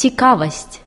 Цікавасць